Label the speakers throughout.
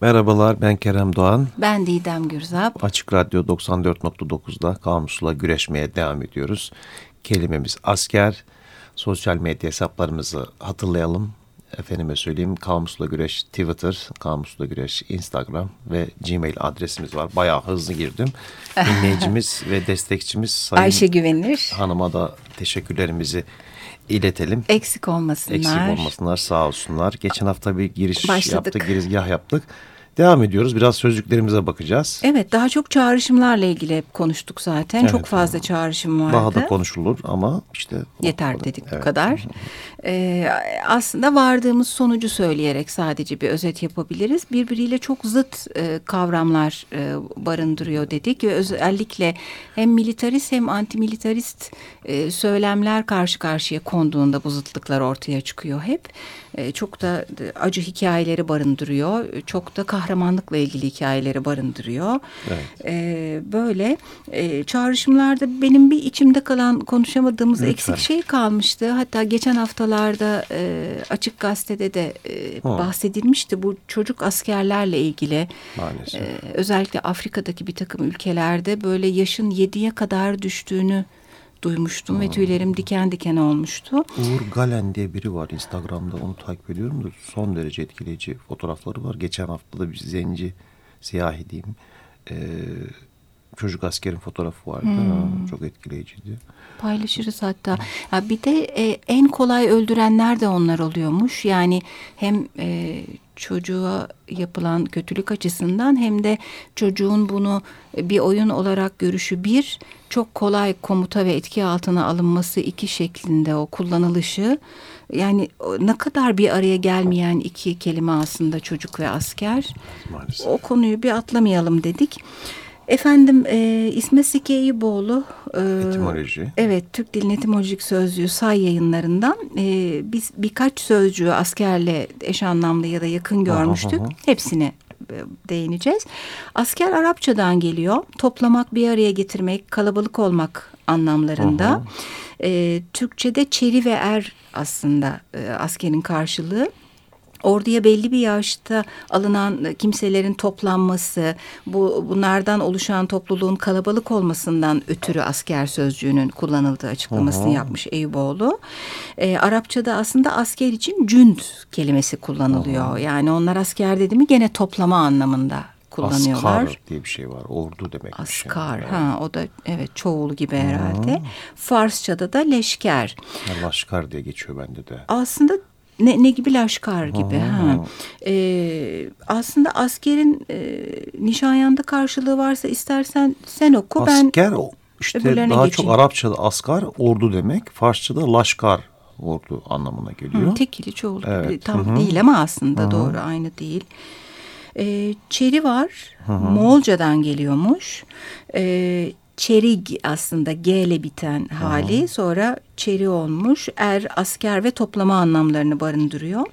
Speaker 1: Merhabalar ben Kerem Doğan.
Speaker 2: Ben Didem Gürzap.
Speaker 1: Açık Radyo 94.9'da kamusla güreşmeye devam ediyoruz. Kelimemiz asker. Sosyal medya hesaplarımızı hatırlayalım. Efendime söyleyeyim Kamusla Güreş Twitter, Kamusla Güreş Instagram ve Gmail adresimiz var. Bayağı hızlı girdim. Dinleyicimiz ve destekçimiz Sayın
Speaker 2: Ayşe Güvenir.
Speaker 1: Hanıma da teşekkürlerimizi iletelim.
Speaker 2: Eksik olmasınlar.
Speaker 1: Eksik olmasınlar sağ olsunlar. Geçen hafta bir giriş
Speaker 2: Başladık.
Speaker 1: yaptık, girizgah yaptık. Devam ediyoruz. Biraz sözcüklerimize bakacağız.
Speaker 2: Evet daha çok çağrışımlarla ilgili hep konuştuk zaten.
Speaker 1: Evet,
Speaker 2: çok fazla çağrışım vardı.
Speaker 1: Daha da konuşulur ama işte...
Speaker 2: Yeter dedik bu kadar. Ee, aslında vardığımız sonucu söyleyerek sadece bir özet yapabiliriz. Birbiriyle çok zıt e, kavramlar e, barındırıyor dedik ve özellikle hem militarist hem antimilitarist e, söylemler karşı karşıya konduğunda bu zıtlıklar ortaya çıkıyor hep. E, çok da acı hikayeleri barındırıyor. Çok da kahramanlıkla ilgili hikayeleri barındırıyor.
Speaker 1: Evet.
Speaker 2: E, böyle e, çağrışımlarda benim bir içimde kalan konuşamadığımız
Speaker 1: Lütfen.
Speaker 2: eksik şey kalmıştı. Hatta geçen haftalarda e, Açık Gazete'de de e, bahsedilmişti. Bu çocuk askerlerle ilgili.
Speaker 1: Maalesef.
Speaker 2: E, özellikle Afrika'daki bir takım ülkelerde böyle yaşın yediye kadar düştüğünü duymuştum ve tüylerim diken diken olmuştu.
Speaker 1: Uğur Galen diye biri var Instagram'da onu takip ediyorum da son derece etkileyici fotoğrafları var. Geçen hafta da bir zenci siyahi diyeyim ee, çocuk askerin fotoğrafı vardı. Ha, çok etkileyiciydi.
Speaker 2: Paylaşırız hatta. Ya bir de e, en kolay öldürenler de onlar oluyormuş. Yani hem e, çocuğa yapılan kötülük açısından hem de çocuğun bunu bir oyun olarak görüşü bir, çok kolay komuta ve etki altına alınması iki şeklinde o kullanılışı. Yani ne kadar bir araya gelmeyen iki kelime aslında çocuk ve asker.
Speaker 1: Maalesef.
Speaker 2: O konuyu bir atlamayalım dedik. Efendim e, İsmet Sike İboğlu e,
Speaker 1: Etimoloji.
Speaker 2: Evet Türk Dilin Etimolojik Sözlüğü say yayınlarından e, biz birkaç sözcüğü askerle eş anlamlı ya da yakın görmüştük.
Speaker 1: aha.
Speaker 2: Hepsine e, değineceğiz. Asker Arapçadan geliyor. Toplamak, bir araya getirmek, kalabalık olmak anlamlarında. E, Türkçe'de çeri ve er aslında e, askerin karşılığı. Orduya belli bir yaşta alınan kimselerin toplanması, bu bunlardan oluşan topluluğun kalabalık olmasından ötürü asker sözcüğünün kullanıldığı açıklamasını yapmış Eyüboğlu. Ee, Arapçada aslında asker için cünd kelimesi kullanılıyor. Yani onlar asker dedi mi gene toplama anlamında kullanıyorlar.
Speaker 1: Askar diye bir şey var. Ordu demek.
Speaker 2: Askar, ha o da evet çoğul gibi herhalde. Farsçada da leşker.
Speaker 1: Laşkar diye geçiyor bende de.
Speaker 2: Aslında ne, ne gibi laşkar gibi. Ha. Ee, aslında askerin e, Nişanyan'da karşılığı varsa istersen sen oku ben
Speaker 1: Asker işte
Speaker 2: öbürlerine
Speaker 1: daha
Speaker 2: geçeyim.
Speaker 1: çok Arapçada askar ordu demek. Farsçada laşkar ordu anlamına geliyor.
Speaker 2: Hı, tekili çoğul gibi.
Speaker 1: Evet,
Speaker 2: tam
Speaker 1: hı hı.
Speaker 2: değil ama aslında doğru aynı değil. Ee, çeri var. Moğolcadan geliyormuş. Ee, çerig aslında G ile biten hali sonra çeri olmuş. Er, asker ve toplama anlamlarını barındırıyor.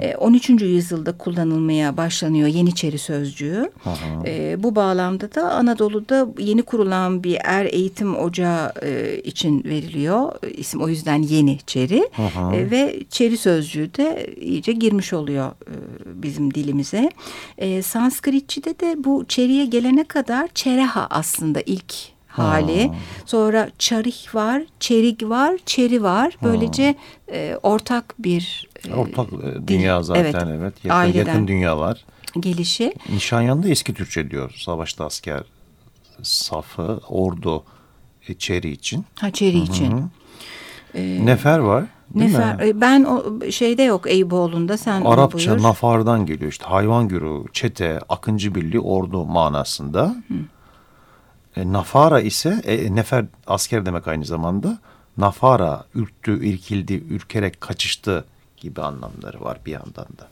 Speaker 2: Ee, 13. yüzyılda kullanılmaya başlanıyor Yeniçeri sözcüğü. Ee, bu bağlamda da Anadolu'da yeni kurulan bir er eğitim ocağı e, için veriliyor. İsim o yüzden Yeniçeri. E, ve çeri sözcüğü de iyice girmiş oluyor e, bizim dilimize. E, Sanskritçide de bu çeriye gelene kadar çereha aslında ilk hali. Sonra çarih var, çerig var, çeri var. Böylece e, ortak bir e,
Speaker 1: Ortak e,
Speaker 2: dil.
Speaker 1: dünya zaten evet. Yakın,
Speaker 2: Aileden
Speaker 1: yakın dünyalar.
Speaker 2: gelişi.
Speaker 1: Nişanyan'da eski Türkçe diyor. Savaşta asker safı, ordu, e, çeri için.
Speaker 2: Ha çeri için.
Speaker 1: Nefer var. Değil
Speaker 2: Nefer,
Speaker 1: mi?
Speaker 2: e, ben o şeyde yok Eyüboğlu'nda sen
Speaker 1: Arapça nafardan geliyor işte hayvan güruhu, çete, akıncı birliği, ordu manasında. E, nafara ise e, nefer asker demek aynı zamanda. Nafara ürktü, irkildi, ürkerek kaçıştı gibi anlamları var bir yandan da.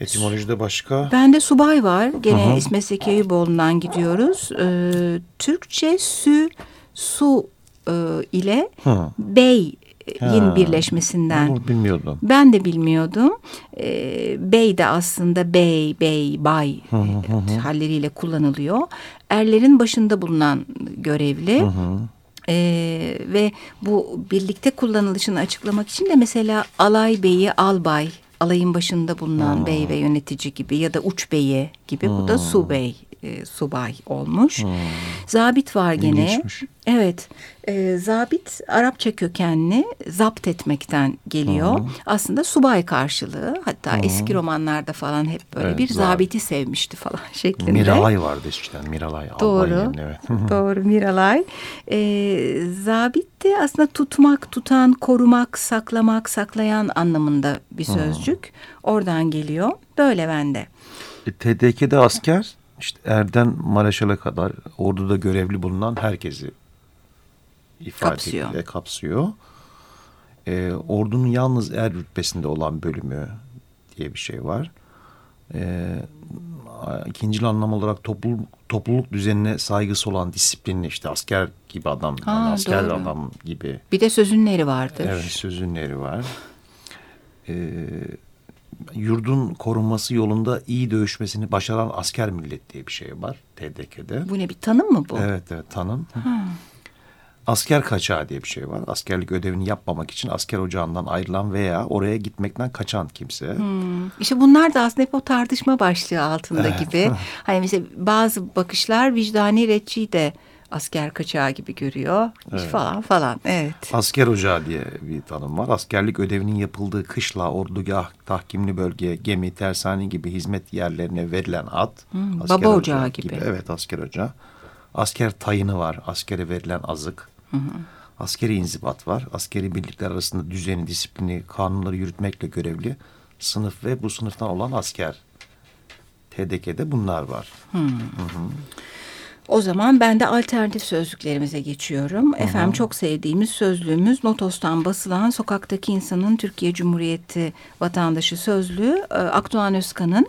Speaker 1: Etimolojide başka?
Speaker 2: Bende subay var. Gene İsmet Zeki Eyüboğlu'ndan gidiyoruz. Ee, Türkçe sü, su e, ile
Speaker 1: Hı.
Speaker 2: bey yin
Speaker 1: Ha,
Speaker 2: birleşmesinden.
Speaker 1: Bunu bilmiyordum.
Speaker 2: Ben de bilmiyordum. Ee, bey de aslında bey, bey, bay e, halleriyle kullanılıyor. Erlerin başında bulunan görevli. Ee, ve bu birlikte kullanılışını açıklamak için de mesela alay beyi albay alayın başında bulunan bey ve yönetici gibi ya da uç beyi gibi. Bu da su bey e, subay olmuş. Hmm. Zabit var gene.
Speaker 1: İlginçmiş.
Speaker 2: Evet. E, zabit Arapça kökenli zapt etmekten geliyor. Hmm. Aslında subay karşılığı. Hatta hmm. eski romanlarda falan hep böyle evet, bir zabiti sevmişti falan şeklinde.
Speaker 1: Miralay vardı eskiden. Miralay.
Speaker 2: Doğru. evet. Doğru Miralay. E, zabit de aslında tutmak, tutan, korumak, saklamak, saklayan anlamında bir sözcük. Hmm. Oradan geliyor. Böyle bende.
Speaker 1: E, TDK'de asker işte erden Mareşal'a kadar orduda görevli bulunan herkesi ifade kapsıyor. Ee, ordunun yalnız er rütbesinde olan bölümü diye bir şey var. Ee, ikinci anlam olarak topluluk, topluluk düzenine saygısı olan disiplinli işte asker gibi adam, ha, yani asker doğru. adam gibi.
Speaker 2: Bir de sözünleri vardır.
Speaker 1: Evet sözünleri var. Ee, yurdun korunması yolunda iyi dövüşmesini başaran asker millet diye bir şey var TDK'de.
Speaker 2: Bu ne bir tanım mı bu?
Speaker 1: Evet evet tanım. Ha. Asker kaçağı diye bir şey var. Askerlik ödevini yapmamak için asker ocağından ayrılan veya oraya gitmekten kaçan kimse. Hmm.
Speaker 2: İşte bunlar da aslında hep o tartışma başlığı altında evet. gibi. Hani mesela bazı bakışlar vicdani retçiyi de asker kaçağı gibi görüyor evet. falan falan. Evet.
Speaker 1: Asker ocağı diye bir tanım var. Askerlik ödevinin yapıldığı kışla, ordugah, tahkimli bölge, gemi, tersane gibi hizmet yerlerine verilen ad.
Speaker 2: Hmm, baba ocağı, ocağı gibi. gibi.
Speaker 1: Evet asker ocağı. Asker tayını var. Askere verilen azık. Hı hı. Askeri inzibat var. Askeri birlikler arasında düzeni, disiplini, kanunları yürütmekle görevli sınıf ve bu sınıftan olan asker. TDK'de bunlar var. Hı. Hı hı.
Speaker 2: O zaman ben de alternatif sözlüklerimize geçiyorum. Hı hı. Efendim çok sevdiğimiz sözlüğümüz Notos'tan basılan Sokaktaki İnsanın Türkiye Cumhuriyeti Vatandaşı Sözlüğü. E, Akdoğan Özkan'ın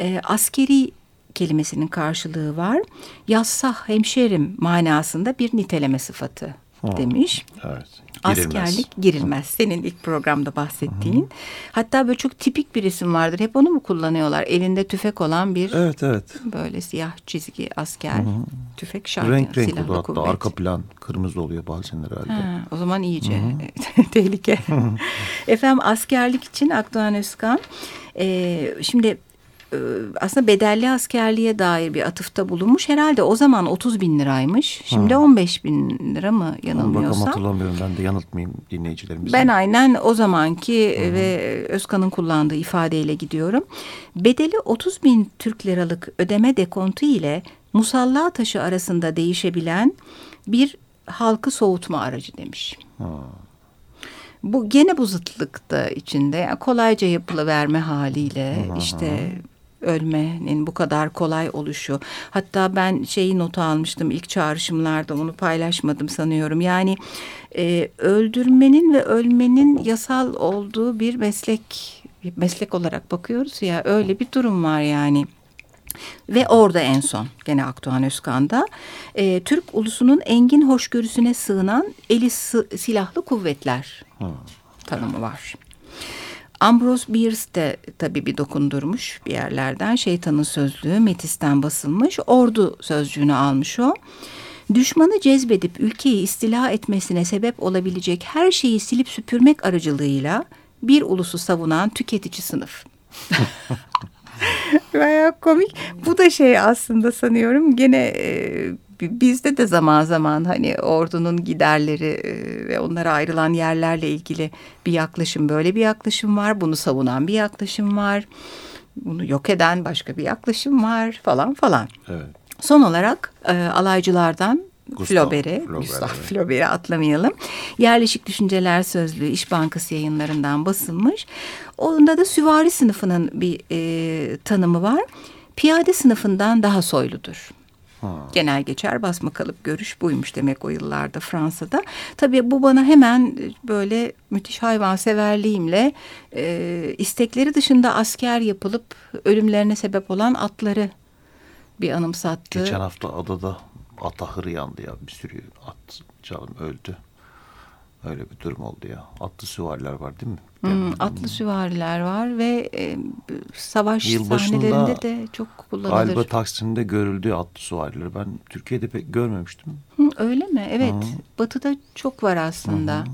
Speaker 2: e, askeri kelimesinin karşılığı var. Yassah hemşerim manasında bir niteleme sıfatı Hı. demiş.
Speaker 1: Evet.
Speaker 2: Girilmez. Askerlik girilmez. Senin ilk programda bahsettiğin. Hatta böyle çok tipik bir isim vardır. Hep onu mu kullanıyorlar? Elinde tüfek olan bir
Speaker 1: evet, evet.
Speaker 2: böyle siyah çizgi asker. Hı hı. Tüfek şart.
Speaker 1: Renk renk olur hatta kuvvet. arka plan kırmızı oluyor bazen herhalde. Ha,
Speaker 2: o zaman iyice tehlike. Efendim askerlik için Akdoğan Özkan. Ee, şimdi aslında bedelli askerliğe dair bir atıfta bulunmuş. Herhalde o zaman 30 bin liraymış. Şimdi ha. 15 bin lira mı yanılmıyorsam. Bakalım
Speaker 1: hatırlamıyorum ben de yanıltmayayım dinleyicilerimizi.
Speaker 2: Ben aynen o zamanki Hı. ve Özkan'ın kullandığı ifadeyle gidiyorum. Bedeli 30 bin Türk liralık ödeme dekontu ile musalla taşı arasında değişebilen bir halkı soğutma aracı demiş. Ha. Bu gene bu zıtlıkta içinde yani kolayca yapılıverme haliyle Aha. işte ölmenin bu kadar kolay oluşu. Hatta ben şeyi not almıştım ilk çağrışımlarda onu paylaşmadım sanıyorum. Yani e, öldürmenin ve ölmenin yasal olduğu bir meslek meslek olarak bakıyoruz ya öyle bir durum var yani. Ve orada en son gene Akdoğan Özkan'da e, Türk ulusunun engin hoşgörüsüne sığınan eli silahlı kuvvetler hmm. tanımı var. Ambrose Bierce de tabii bir dokundurmuş bir yerlerden. Şeytanın sözlüğü Metis'ten basılmış. Ordu sözcüğünü almış o. Düşmanı cezbedip ülkeyi istila etmesine sebep olabilecek her şeyi silip süpürmek aracılığıyla bir ulusu savunan tüketici sınıf. Baya komik. Bu da şey aslında sanıyorum gene e, bizde de zaman zaman hani ordunun giderleri e, ve onlara ayrılan yerlerle ilgili bir yaklaşım böyle bir yaklaşım var. Bunu savunan bir yaklaşım var. Bunu yok eden başka bir yaklaşım var falan falan. Evet. Son olarak e, alaycılardan Flaubert'i, Gustav Flaubert'i atlamayalım. Yerleşik Düşünceler Sözlüğü İş Bankası yayınlarından basılmış. Onda da süvari sınıfının bir e, tanımı var. Piyade sınıfından daha soyludur. Ha. Genel geçer basma kalıp görüş buymuş demek o yıllarda Fransa'da. Tabii bu bana hemen böyle müthiş hayvanseverliğimle e, istekleri dışında asker yapılıp ölümlerine sebep olan atları bir anımsattı.
Speaker 1: Geçen hafta adada at ahırı yandı ya bir sürü at canım öldü. Öyle bir durum oldu ya. Atlı süvariler var değil mi?
Speaker 2: Hmm, atlı süvariler var ve e, savaş sahnelerinde de çok kullanılır.
Speaker 1: Galiba Taksim'de görüldü atlı süvariler. Ben Türkiye'de pek görmemiştim.
Speaker 2: Hı, öyle mi? Evet. Hı. Batı'da çok var aslında. Hı.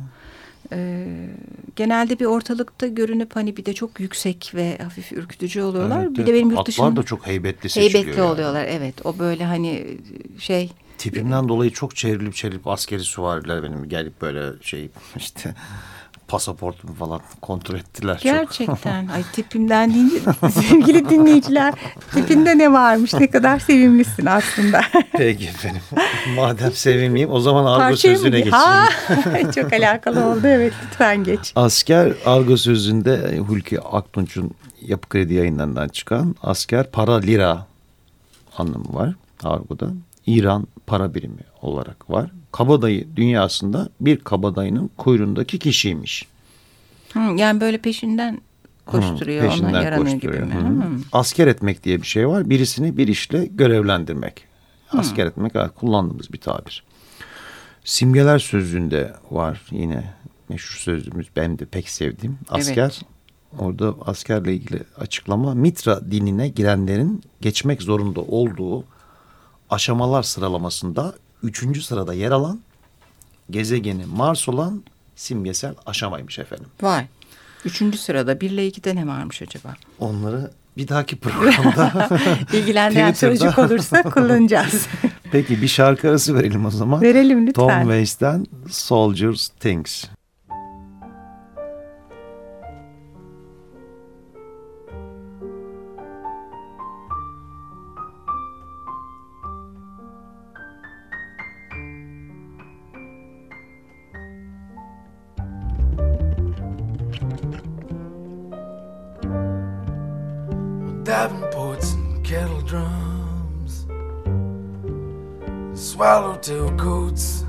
Speaker 2: E, genelde bir ortalıkta görünüp hani bir de çok yüksek ve hafif ürkütücü oluyorlar.
Speaker 1: Evet,
Speaker 2: bir de benim yurt
Speaker 1: Atlar
Speaker 2: dışında
Speaker 1: da çok heybetli seçiliyor.
Speaker 2: heybetli
Speaker 1: yani.
Speaker 2: oluyorlar. Evet o böyle hani şey
Speaker 1: Tipimden dolayı çok çevrilip çevrilip askeri süvariler benim gelip böyle şey işte pasaportumu falan kontrol ettiler. Çok.
Speaker 2: Gerçekten. Ay tipimden deyince sevgili dinleyiciler tipinde ne varmış ne kadar sevimlisin aslında.
Speaker 1: Peki efendim. Madem sevimliyim o zaman argo
Speaker 2: Parçayı
Speaker 1: sözüne geçeyim.
Speaker 2: Ha, çok alakalı oldu evet lütfen geç.
Speaker 1: Asker argo sözünde Hulki Aktunç'un Yapı Kredi yayınlarından çıkan asker para lira anlamı var argoda. İran para birimi olarak var. Kabadayı dünyasında bir kabadayının kuyruğundaki kişiymiş.
Speaker 2: Hı, yani böyle peşinden koşturuyor ona
Speaker 1: Peşinden
Speaker 2: yaranıyor gibi
Speaker 1: koşturuyor.
Speaker 2: mi?
Speaker 1: Hı.
Speaker 2: Hı.
Speaker 1: Asker etmek diye bir şey var. Birisini bir işle görevlendirmek. Asker etmek evet, kullandığımız bir tabir. Simgeler sözlüğünde var yine meşhur sözlüğümüz benim de pek sevdiğim. Asker
Speaker 2: Evet.
Speaker 1: orada askerle ilgili açıklama Mitra dinine girenlerin geçmek zorunda olduğu aşamalar sıralamasında üçüncü sırada yer alan gezegeni Mars olan simgesel aşamaymış efendim.
Speaker 2: Vay. Üçüncü sırada bir ile ikide ne varmış acaba?
Speaker 1: Onları bir dahaki programda
Speaker 2: İlgilendiren sözcük olursa kullanacağız.
Speaker 1: Peki bir şarkı arası verelim o zaman.
Speaker 2: Verelim lütfen.
Speaker 1: Tom Waits'ten Soldiers Things.
Speaker 3: Swallowtail coats,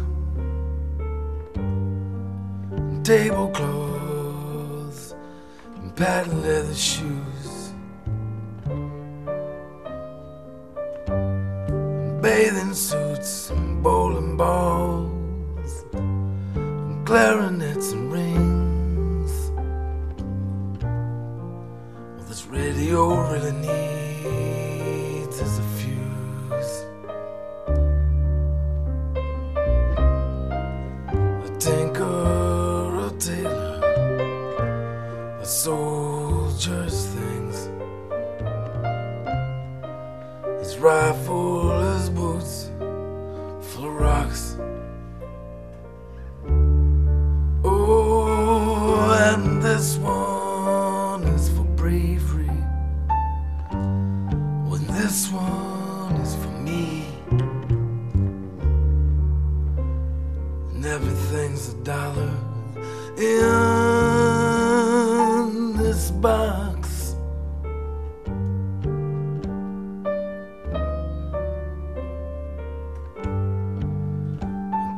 Speaker 3: and tablecloths, and patent leather shoes,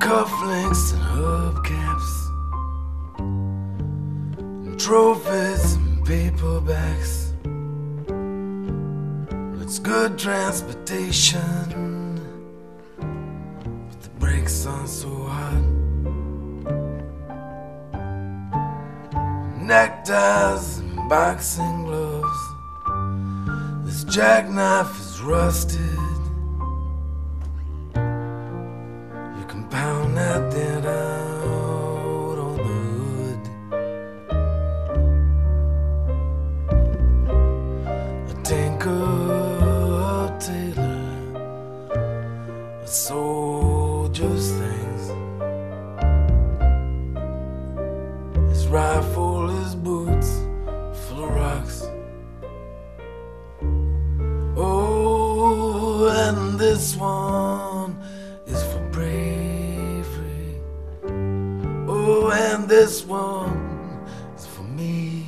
Speaker 3: Cufflinks and hubcaps and trophies and paperbacks. It's good transportation, but the brakes aren't so hot. Neckties and boxing gloves. This jackknife is rusted. Soldier's things. His rifle, his boots, full of rocks. Oh, and this one is for bravery. Oh, and this one is for me.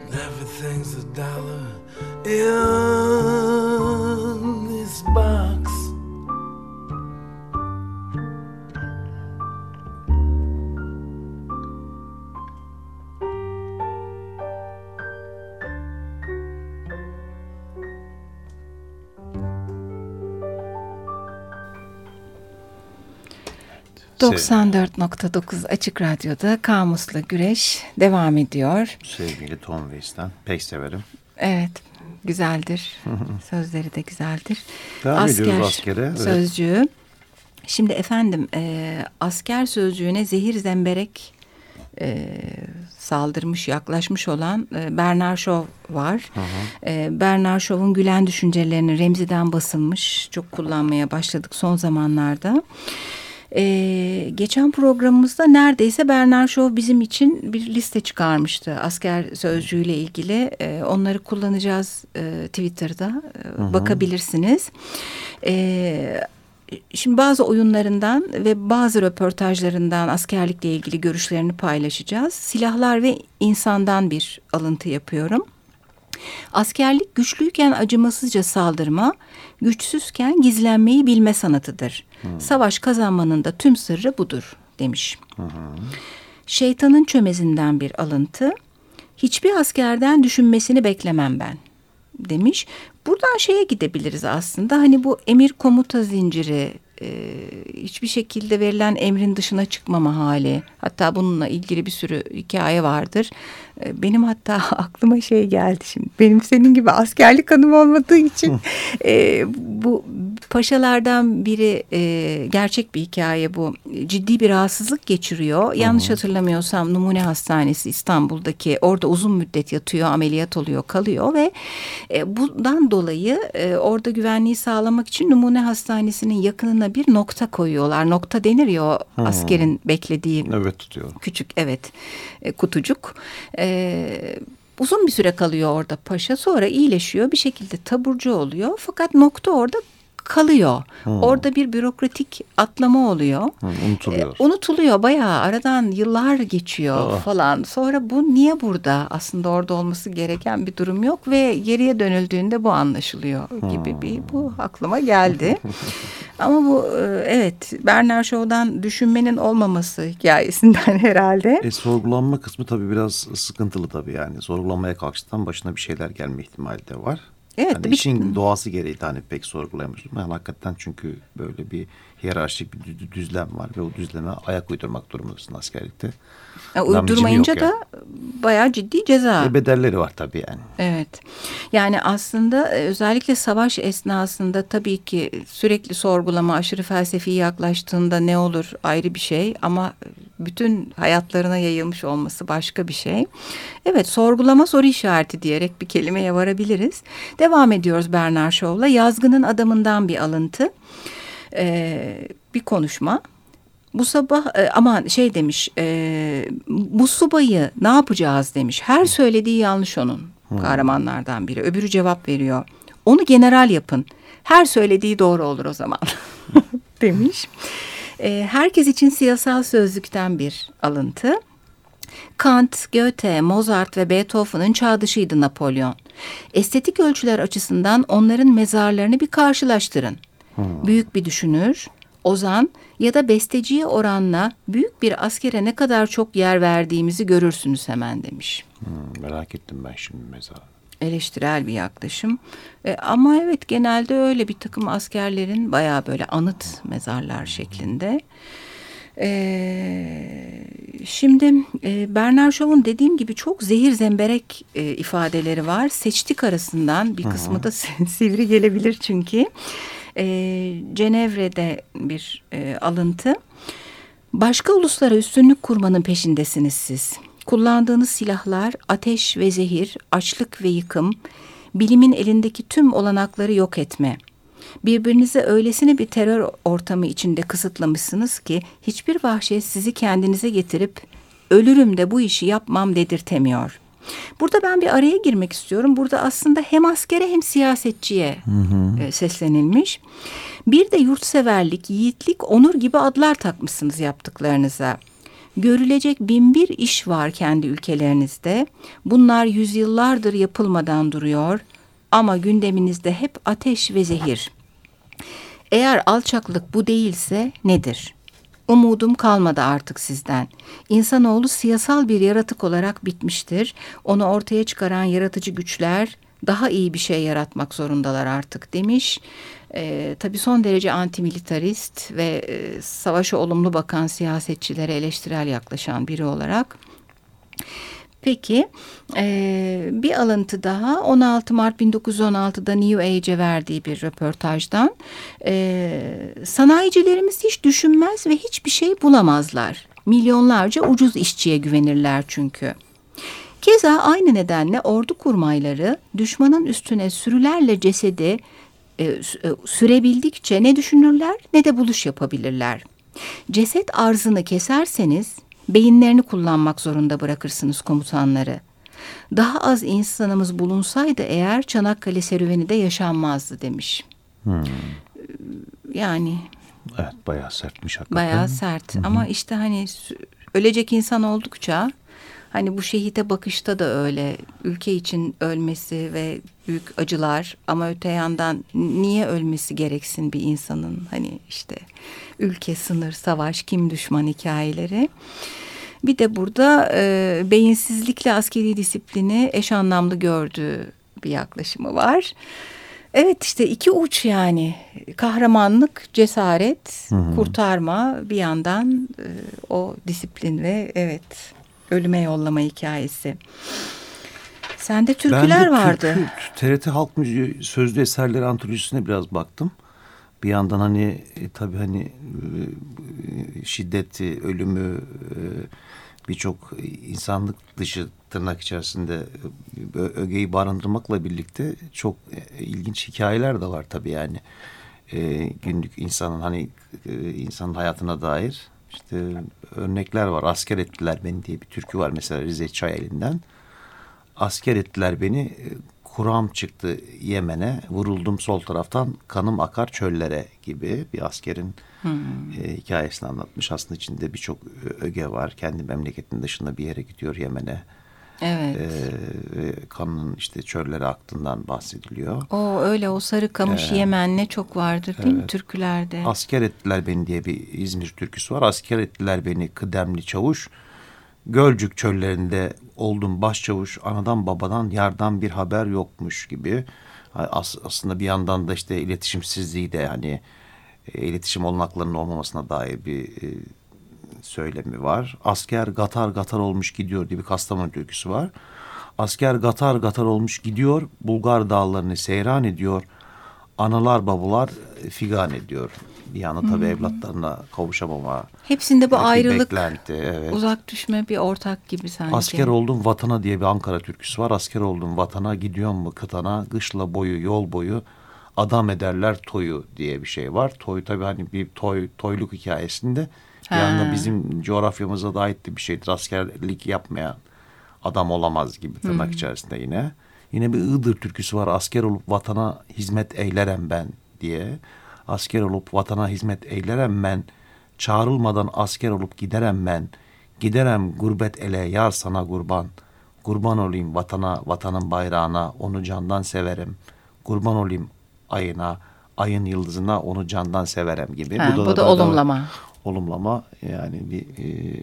Speaker 3: And everything's a dollar in
Speaker 2: 94.9 Açık Radyo'da Kamus'la Güreş devam ediyor.
Speaker 1: Sevgili Tom Waits'ten pek severim.
Speaker 2: Evet, güzeldir. Sözleri de güzeldir.
Speaker 1: Devam ediyoruz askere, evet.
Speaker 2: Sözcüğü. Şimdi efendim e, asker sözcüğüne zehir zemberek e, saldırmış, yaklaşmış olan e, Bernard Shaw var. E, Bernard Shaw'un Gülen düşüncelerini Remzi'den basılmış. Çok kullanmaya başladık son zamanlarda. Ee, geçen programımızda neredeyse Bernard Shaw bizim için bir liste çıkarmıştı asker sözcüğüyle ilgili. Ee, onları kullanacağız e, Twitter'da e, bakabilirsiniz. Ee, Şimdi bazı oyunlarından ve bazı röportajlarından askerlikle ilgili görüşlerini paylaşacağız. Silahlar ve insandan bir alıntı yapıyorum. Askerlik güçlüyken acımasızca saldırma, güçsüzken gizlenmeyi bilme sanatıdır. Savaş kazanmanın da tüm sırrı budur demiş. Hmm. Şeytanın çömezinden bir alıntı. Hiçbir askerden düşünmesini beklemem ben demiş. Buradan şeye gidebiliriz aslında. Hani bu emir komuta zinciri e, hiçbir şekilde verilen emrin dışına çıkmama hali. Hatta bununla ilgili bir sürü hikaye vardır. E, benim hatta aklıma şey geldi şimdi. Benim senin gibi askerlik anım olmadığı için e, bu paşalardan biri e, gerçek bir hikaye bu. Ciddi bir rahatsızlık geçiriyor. Yanlış hatırlamıyorsam Numune Hastanesi İstanbul'daki orada uzun müddet yatıyor, ameliyat oluyor, kalıyor ve e, bundan dolayı e, orada güvenliği sağlamak için Numune Hastanesi'nin yakınına bir nokta koyuyorlar. Nokta denir ya o askerin beklediği.
Speaker 1: Evet tutuyor.
Speaker 2: Küçük evet e, kutucuk. E, uzun bir süre kalıyor orada paşa sonra iyileşiyor bir şekilde taburcu oluyor fakat nokta orada kalıyor. Hmm. Orada bir bürokratik atlama oluyor.
Speaker 1: Hmm, unutuluyor.
Speaker 2: E, unutuluyor bayağı aradan yıllar geçiyor oh. falan. Sonra bu niye burada? Aslında orada olması gereken bir durum yok ve geriye dönüldüğünde bu anlaşılıyor hmm. gibi bir bu aklıma geldi. Ama bu e, evet Bernard Shaw'dan düşünmenin olmaması hikayesinden herhalde.
Speaker 1: E, sorgulanma kısmı tabii biraz sıkıntılı tabii yani. Sorgulanmaya kalkıştan başına bir şeyler gelme ihtimali de var. Evet. Yani işin doğası gereği hani pek sorgulayamıyorsun. Yani hakikaten çünkü böyle bir hiyerarşik bir düzlem var ve o düzleme ayak uydurmak durumundasın askerlikte.
Speaker 2: Ya, uydurmayınca da yani. bayağı ciddi ceza.
Speaker 1: E, bedelleri var tabii yani.
Speaker 2: Evet. Yani aslında e, özellikle savaş esnasında tabii ki sürekli sorgulama aşırı felsefi yaklaştığında ne olur ayrı bir şey ama bütün hayatlarına yayılmış olması başka bir şey. Evet sorgulama soru işareti diyerek bir kelimeye varabiliriz. Devam ediyoruz Bernard Shaw'la. Yazgının adamından bir alıntı. Ee, bir konuşma. Bu sabah e, aman şey demiş e, bu subayı ne yapacağız demiş. Her söylediği yanlış onun hmm. kahramanlardan biri. Öbürü cevap veriyor. Onu general yapın. Her söylediği doğru olur o zaman demiş. E, herkes için siyasal sözlükten bir alıntı. Kant, Goethe, Mozart ve Beethoven'ın çağdışıydı Napolyon. Estetik ölçüler açısından onların mezarlarını bir karşılaştırın. Hmm. Büyük bir düşünür, ozan ya da besteciye oranla büyük bir askere ne kadar çok yer verdiğimizi görürsünüz hemen demiş.
Speaker 1: Hmm, merak ettim ben şimdi mezar.
Speaker 2: Eleştirel bir yaklaşım. E, ama evet genelde öyle bir takım askerlerin bayağı böyle anıt mezarlar şeklinde. Ee, şimdi e, Bernard Shaw'un dediğim gibi çok zehir zemberek e, ifadeleri var. Seçtik arasından bir kısmı da sivri gelebilir çünkü e, Cenevre'de bir e, alıntı. Başka uluslara üstünlük kurmanın peşindesiniz siz. Kullandığınız silahlar ateş ve zehir, açlık ve yıkım, bilimin elindeki tüm olanakları yok etme. Birbirinize öylesine bir terör ortamı içinde kısıtlamışsınız ki hiçbir vahşet sizi kendinize getirip ölürüm de bu işi yapmam dedirtemiyor.'' Burada ben bir araya girmek istiyorum. Burada aslında hem askere hem siyasetçiye hı hı. E, seslenilmiş. Bir de yurtseverlik, yiğitlik, onur gibi adlar takmışsınız yaptıklarınıza. Görülecek bin bir iş var kendi ülkelerinizde. Bunlar yüzyıllardır yapılmadan duruyor. Ama gündeminizde hep ateş ve zehir. Eğer alçaklık bu değilse nedir? Umudum kalmadı artık sizden. İnsanoğlu siyasal bir yaratık olarak bitmiştir. Onu ortaya çıkaran yaratıcı güçler daha iyi bir şey yaratmak zorundalar artık demiş. Ee, tabii son derece antimilitarist ve e, savaşa olumlu bakan siyasetçilere eleştirel yaklaşan biri olarak. Peki e, bir alıntı daha 16 Mart 1916'da New Age'e verdiği bir röportajdan e, sanayicilerimiz hiç düşünmez ve hiçbir şey bulamazlar. Milyonlarca ucuz işçiye güvenirler çünkü. Keza aynı nedenle ordu kurmayları düşmanın üstüne sürülerle cesedi e, e, sürebildikçe ne düşünürler ne de buluş yapabilirler. Ceset arzını keserseniz beyinlerini kullanmak zorunda bırakırsınız komutanları. Daha az insanımız bulunsaydı eğer Çanakkale serüveni de yaşanmazdı demiş. Hmm. Yani
Speaker 1: Evet bayağı sertmiş hakikaten.
Speaker 2: Bayağı sert Hı -hı. ama işte hani ölecek insan oldukça hani bu şehite bakışta da öyle ülke için ölmesi ve büyük acılar ama öte yandan niye ölmesi gereksin bir insanın hani işte ülke sınır savaş kim düşman hikayeleri. Bir de burada e, beyinsizlikle askeri disiplini eş anlamlı gördüğü bir yaklaşımı var. Evet işte iki uç yani kahramanlık, cesaret, hı hı. kurtarma bir yandan e, o disiplin ve evet ölüme yollama hikayesi. Sende türküler ben de vardı.
Speaker 1: Türkü, TRT Halk Müziği Sözlü Eserleri Antolojisi'ne biraz baktım. Bir yandan hani e, tabii hani e, şiddeti, ölümü, e, birçok insanlık dışı tırnak içerisinde e, ögeyi barındırmakla birlikte çok e, ilginç hikayeler de var tabii yani. E, günlük insanın hani e, insanın hayatına dair işte örnekler var. Asker ettiler beni diye bir türkü var mesela Rize Çayeli'nden. Asker ettiler beni kuram çıktı Yemen'e vuruldum sol taraftan kanım akar çöllere gibi bir askerin hmm. e, hikayesini anlatmış. Aslında içinde birçok öge var. Kendi memleketinin dışında bir yere gidiyor Yemen'e.
Speaker 2: Evet.
Speaker 1: E, kanının işte çöllere aktığından bahsediliyor.
Speaker 2: O öyle o sarı kamış ee, Yemen'le çok vardır değil evet. mi türkülerde?
Speaker 1: Asker ettiler beni diye bir İzmir türküsü var. Asker ettiler beni kıdemli çavuş. Gölcük çöllerinde oldum başçavuş. Anadan babadan yardan bir haber yokmuş gibi. As, aslında bir yandan da işte iletişimsizliği de yani e, iletişim olanaklarının olmamasına dair bir e, söylemi var. Asker gatar gatar olmuş gidiyor diye bir Kastamonu türküsü var. Asker gatar gatar olmuş gidiyor. Bulgar dağlarını seyran ediyor. Analar babalar figan ediyor. Bir yana tabii hmm. evlatlarına kavuşamama.
Speaker 2: Hepsinde bu ayrılık, beklenti, evet. uzak düşme bir ortak gibi sanki.
Speaker 1: Asker oldum vatana diye bir Ankara türküsü var. Asker oldum vatana gidiyorum mu kıtana kışla boyu yol boyu adam ederler toyu diye bir şey var. Toy tabii hani bir toy toyluk hikayesinde bir anda bizim coğrafyamıza da ait bir şeydir. Askerlik yapmayan adam olamaz gibi tırnak hmm. içerisinde yine. Yine bir Iğdır türküsü var. Asker olup vatana hizmet eylerem ben diye. Asker olup vatana hizmet eylerem ben. Çağrılmadan asker olup giderem ben. Giderem gurbet ele yar sana kurban. Kurban olayım vatana, vatanın bayrağına, onu candan severim. Kurban olayım ayına, ayın yıldızına, onu candan severim gibi.
Speaker 2: Ha, bu da, bu da, da olumlama
Speaker 1: olumlama yani bir e,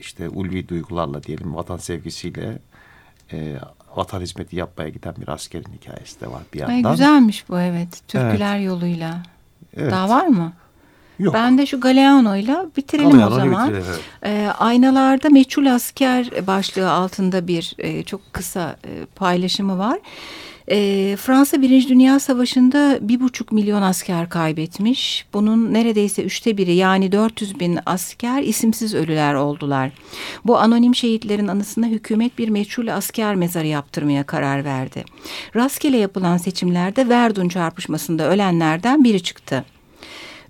Speaker 1: işte ulvi duygularla diyelim vatan sevgisiyle e, vatan hizmeti yapmaya giden bir askerin hikayesi de var bir yandan.
Speaker 2: Ay, güzelmiş bu evet. Türküler evet. yoluyla. Evet. Daha var mı?
Speaker 1: Yok.
Speaker 2: Ben de şu Galeano'yla bitirelim Galeano o zaman. Bitirelim, evet. e, aynalarda meçhul asker başlığı altında bir e, çok kısa e, paylaşımı var. E, Fransa Birinci Dünya Savaşı'nda bir buçuk milyon asker kaybetmiş. Bunun neredeyse üçte biri yani 400 bin asker isimsiz ölüler oldular. Bu anonim şehitlerin anısına hükümet bir meçhul asker mezarı yaptırmaya karar verdi. Rastgele yapılan seçimlerde Verdun çarpışmasında ölenlerden biri çıktı.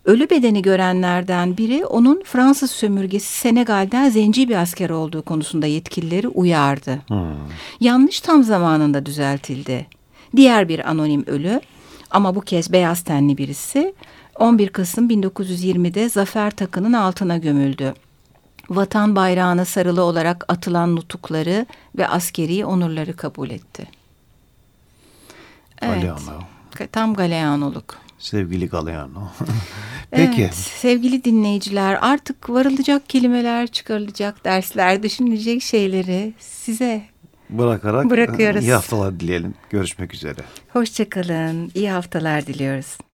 Speaker 2: Ölü bedeni görenlerden biri onun Fransız sömürgesi Senegal'den zenci bir asker olduğu konusunda yetkilileri uyardı. Hmm. Yanlış tam zamanında düzeltildi. Diğer bir anonim ölü ama bu kez beyaz tenli birisi 11 Kasım 1920'de Zafer Takı'nın altına gömüldü. Vatan bayrağına sarılı olarak atılan nutukları ve askeri onurları kabul etti.
Speaker 1: Evet. Galeano.
Speaker 2: Tam Galeanoluk.
Speaker 1: Sevgili Galeano. Peki. Evet,
Speaker 2: sevgili dinleyiciler artık varılacak kelimeler, çıkarılacak dersler, düşünülecek şeyleri size
Speaker 1: bırakarak Bırakıyoruz. iyi haftalar dileyelim. Görüşmek üzere.
Speaker 2: Hoşçakalın. İyi haftalar diliyoruz.